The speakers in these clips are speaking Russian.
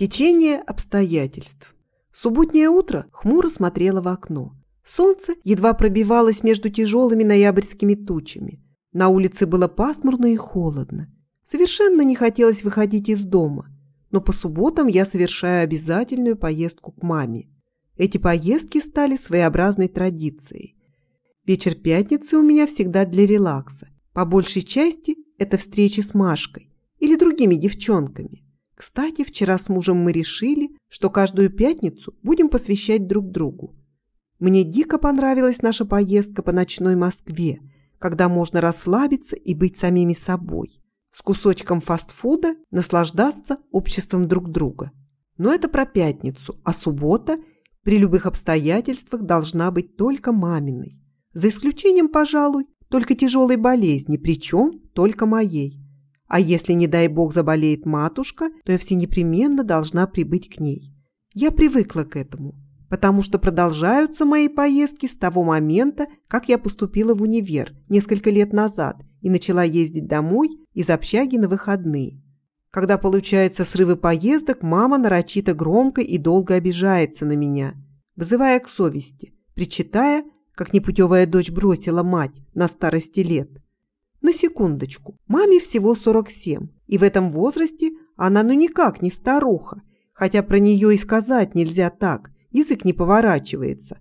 Стечение обстоятельств. Субботнее утро хмуро смотрело в окно. Солнце едва пробивалось между тяжелыми ноябрьскими тучами. На улице было пасмурно и холодно. Совершенно не хотелось выходить из дома. Но по субботам я совершаю обязательную поездку к маме. Эти поездки стали своеобразной традицией. Вечер пятницы у меня всегда для релакса. По большей части это встречи с Машкой или другими девчонками. Кстати, вчера с мужем мы решили, что каждую пятницу будем посвящать друг другу. Мне дико понравилась наша поездка по ночной Москве, когда можно расслабиться и быть самими собой. С кусочком фастфуда наслаждаться обществом друг друга. Но это про пятницу, а суббота при любых обстоятельствах должна быть только маминой. За исключением, пожалуй, только тяжелой болезни, причем только моей. А если, не дай бог, заболеет матушка, то я все непременно должна прибыть к ней. Я привыкла к этому, потому что продолжаются мои поездки с того момента, как я поступила в универ несколько лет назад и начала ездить домой из общаги на выходные. Когда получаются срывы поездок, мама нарочито громко и долго обижается на меня, вызывая к совести, причитая, как непутевая дочь бросила мать на старости лет. На секундочку, маме всего 47, и в этом возрасте она ну никак не старуха, хотя про нее и сказать нельзя так, язык не поворачивается.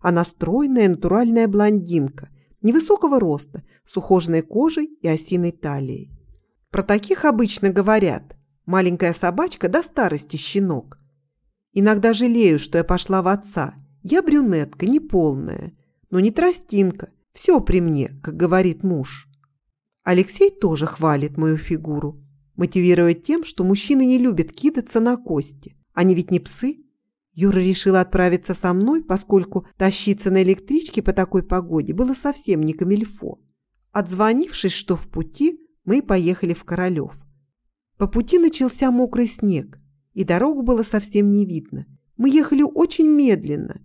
Она стройная натуральная блондинка, невысокого роста, с ухоженной кожей и осиной талией. Про таких обычно говорят «маленькая собачка до старости щенок». Иногда жалею, что я пошла в отца. Я брюнетка, неполная, но не тростинка, все при мне, как говорит муж. Алексей тоже хвалит мою фигуру, мотивируя тем, что мужчины не любят кидаться на кости. Они ведь не псы. Юра решила отправиться со мной, поскольку тащиться на электричке по такой погоде было совсем не камильфо. Отзвонившись, что в пути, мы поехали в Королев. По пути начался мокрый снег, и дорогу было совсем не видно. Мы ехали очень медленно.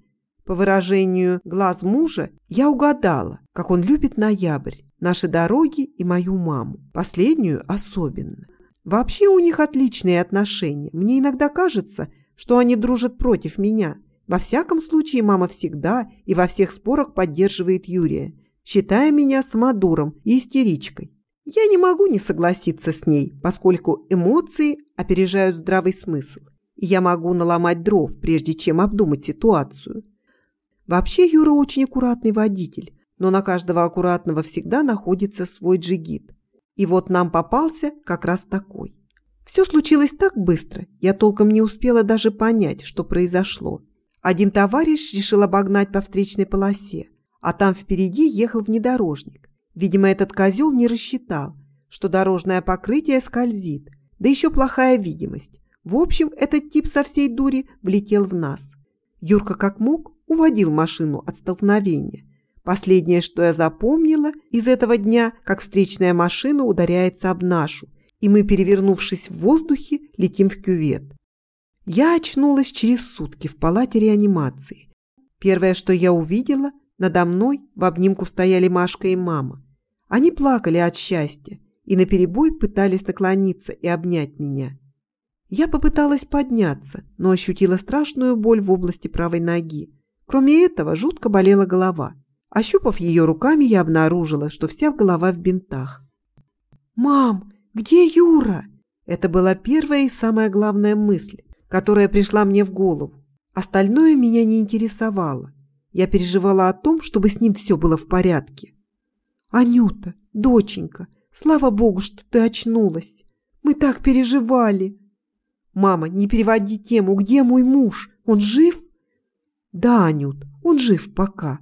По выражению глаз мужа, я угадала, как он любит ноябрь наши дороги и мою маму, последнюю особенно. Вообще у них отличные отношения. Мне иногда кажется, что они дружат против меня. Во всяком случае, мама всегда и во всех спорах поддерживает Юрия, считая меня самодуром и истеричкой. Я не могу не согласиться с ней, поскольку эмоции опережают здравый смысл, и я могу наломать дров, прежде чем обдумать ситуацию. Вообще Юра очень аккуратный водитель, но на каждого аккуратного всегда находится свой джигит. И вот нам попался как раз такой. Все случилось так быстро, я толком не успела даже понять, что произошло. Один товарищ решил обогнать по встречной полосе, а там впереди ехал внедорожник. Видимо, этот козел не рассчитал, что дорожное покрытие скользит, да еще плохая видимость. В общем, этот тип со всей дури влетел в нас. Юрка как мог уводил машину от столкновения, Последнее, что я запомнила из этого дня, как встречная машина ударяется об нашу, и мы, перевернувшись в воздухе, летим в кювет. Я очнулась через сутки в палате реанимации. Первое, что я увидела, надо мной в обнимку стояли Машка и мама. Они плакали от счастья и наперебой пытались наклониться и обнять меня. Я попыталась подняться, но ощутила страшную боль в области правой ноги. Кроме этого, жутко болела голова. Ощупав ее руками, я обнаружила, что вся голова в бинтах. «Мам, где Юра?» Это была первая и самая главная мысль, которая пришла мне в голову. Остальное меня не интересовало. Я переживала о том, чтобы с ним все было в порядке. «Анюта, доченька, слава богу, что ты очнулась. Мы так переживали!» «Мама, не переводи тему. Где мой муж? Он жив?» «Да, Анют, он жив пока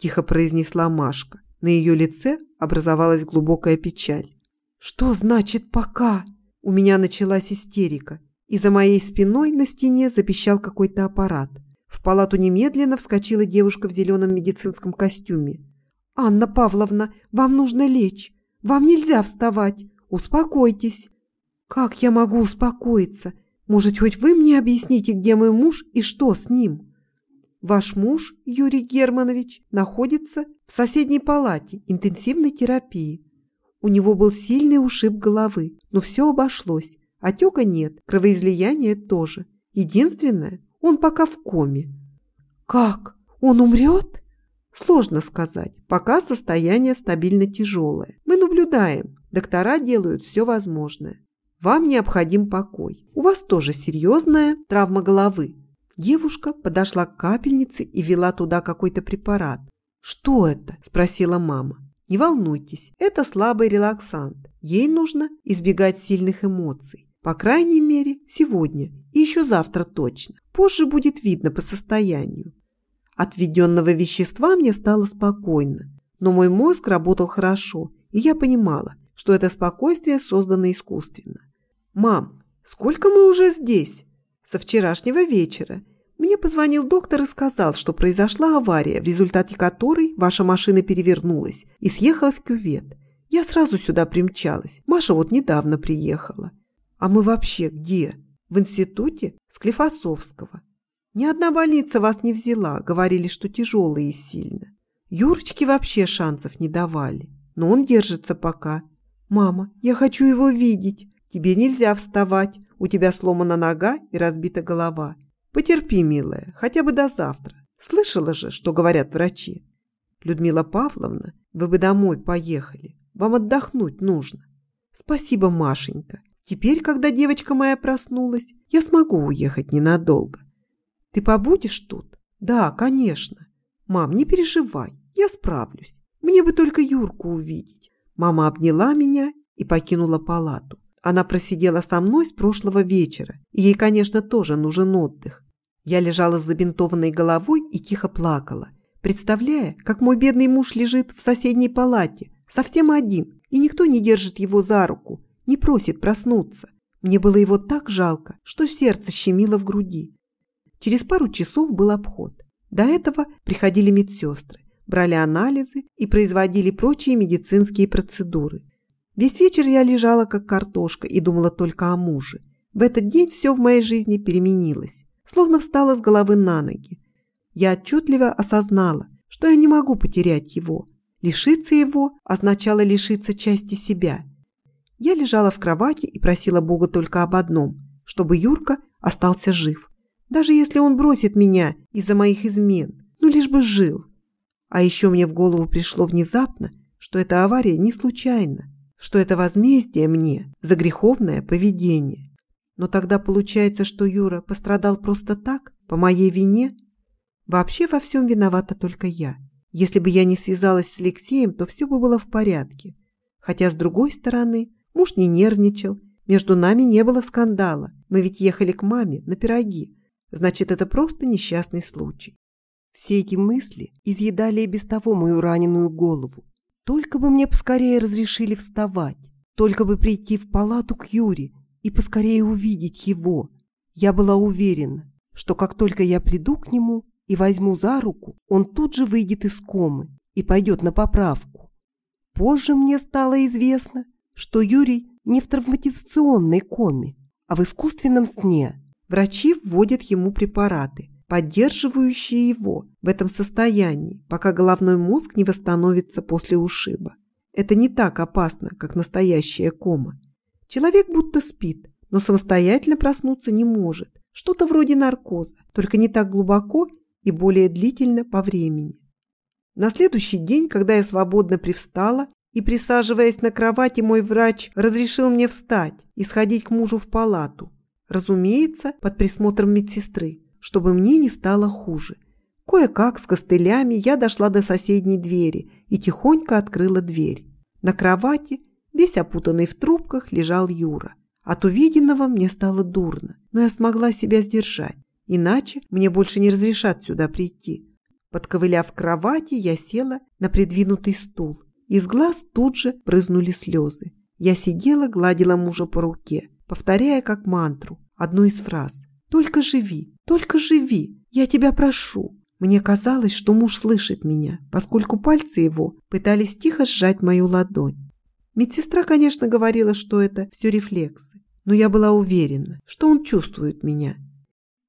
тихо произнесла Машка. На ее лице образовалась глубокая печаль. «Что значит «пока»?» У меня началась истерика, и за моей спиной на стене запищал какой-то аппарат. В палату немедленно вскочила девушка в зеленом медицинском костюме. «Анна Павловна, вам нужно лечь. Вам нельзя вставать. Успокойтесь». «Как я могу успокоиться? Может, хоть вы мне объясните, где мой муж и что с ним?» Ваш муж, Юрий Германович, находится в соседней палате интенсивной терапии. У него был сильный ушиб головы, но все обошлось. Отека нет, кровоизлияния тоже. Единственное, он пока в коме. Как? Он умрет? Сложно сказать. Пока состояние стабильно тяжелое. Мы наблюдаем. Доктора делают все возможное. Вам необходим покой. У вас тоже серьезная травма головы. Девушка подошла к капельнице и вела туда какой-то препарат. «Что это?» – спросила мама. «Не волнуйтесь, это слабый релаксант. Ей нужно избегать сильных эмоций. По крайней мере, сегодня и еще завтра точно. Позже будет видно по состоянию. От введенного вещества мне стало спокойно, но мой мозг работал хорошо, и я понимала, что это спокойствие создано искусственно. «Мам, сколько мы уже здесь?» «Со вчерашнего вечера. Мне позвонил доктор и сказал, что произошла авария, в результате которой ваша машина перевернулась и съехала в кювет. Я сразу сюда примчалась. Маша вот недавно приехала. А мы вообще где? В институте Склифосовского. Ни одна больница вас не взяла, говорили, что тяжелые и сильно. Юрочке вообще шансов не давали. Но он держится пока. Мама, я хочу его видеть. Тебе нельзя вставать. У тебя сломана нога и разбита голова. Потерпи, милая, хотя бы до завтра. Слышала же, что говорят врачи. Людмила Павловна, вы бы домой поехали. Вам отдохнуть нужно. Спасибо, Машенька. Теперь, когда девочка моя проснулась, я смогу уехать ненадолго. Ты побудешь тут? Да, конечно. Мам, не переживай, я справлюсь. Мне бы только Юрку увидеть. Мама обняла меня и покинула палату. Она просидела со мной с прошлого вечера, и ей, конечно, тоже нужен отдых. Я лежала с забинтованной головой и тихо плакала, представляя, как мой бедный муж лежит в соседней палате, совсем один, и никто не держит его за руку, не просит проснуться. Мне было его так жалко, что сердце щемило в груди. Через пару часов был обход. До этого приходили медсестры, брали анализы и производили прочие медицинские процедуры. Весь вечер я лежала как картошка и думала только о муже. В этот день все в моей жизни переменилось, словно встала с головы на ноги. Я отчетливо осознала, что я не могу потерять его. Лишиться его означало лишиться части себя – я лежала в кровати и просила Бога только об одном, чтобы Юрка остался жив. Даже если он бросит меня из-за моих измен, ну лишь бы жил. А еще мне в голову пришло внезапно, что эта авария не случайна, что это возмездие мне за греховное поведение. Но тогда получается, что Юра пострадал просто так, по моей вине? Вообще во всем виновата только я. Если бы я не связалась с Алексеем, то все бы было в порядке. Хотя, с другой стороны, Муж не нервничал, между нами не было скандала. Мы ведь ехали к маме на пироги. Значит, это просто несчастный случай. Все эти мысли изъедали и без того мою раненую голову. Только бы мне поскорее разрешили вставать, только бы прийти в палату к Юре и поскорее увидеть его. Я была уверена, что как только я приду к нему и возьму за руку, он тут же выйдет из комы и пойдет на поправку. Позже мне стало известно, что Юрий не в травматизационной коме, а в искусственном сне. Врачи вводят ему препараты, поддерживающие его в этом состоянии, пока головной мозг не восстановится после ушиба. Это не так опасно, как настоящая кома. Человек будто спит, но самостоятельно проснуться не может. Что-то вроде наркоза, только не так глубоко и более длительно по времени. На следующий день, когда я свободно привстала и, присаживаясь на кровати, мой врач разрешил мне встать и сходить к мужу в палату. Разумеется, под присмотром медсестры, чтобы мне не стало хуже. Кое-как с костылями я дошла до соседней двери и тихонько открыла дверь. На кровати, весь опутанный в трубках, лежал Юра. От увиденного мне стало дурно, но я смогла себя сдержать, иначе мне больше не разрешат сюда прийти. Подковыляв к кровати, я села на придвинутый стул из глаз тут же брызнули слезы. Я сидела, гладила мужа по руке, повторяя как мантру одну из фраз. «Только живи, только живи, я тебя прошу». Мне казалось, что муж слышит меня, поскольку пальцы его пытались тихо сжать мою ладонь. Медсестра, конечно, говорила, что это все рефлексы, но я была уверена, что он чувствует меня.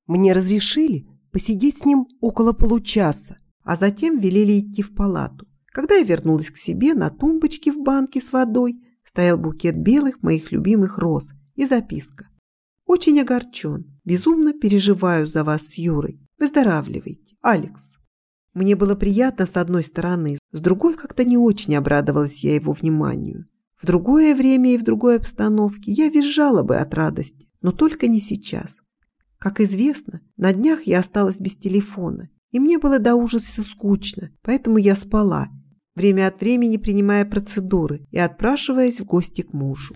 Мне разрешили посидеть с ним около получаса, а затем велели идти в палату. Когда я вернулась к себе, на тумбочке в банке с водой стоял букет белых моих любимых роз и записка. Очень огорчен. Безумно переживаю за вас с Юрой. Выздоравливайте. Алекс. Мне было приятно с одной стороны, с другой как-то не очень обрадовалась я его вниманию. В другое время и в другой обстановке я визжала бы от радости, но только не сейчас. Как известно, на днях я осталась без телефона, и мне было до ужаса скучно, поэтому я спала, время от времени принимая процедуры и отпрашиваясь в гости к мужу.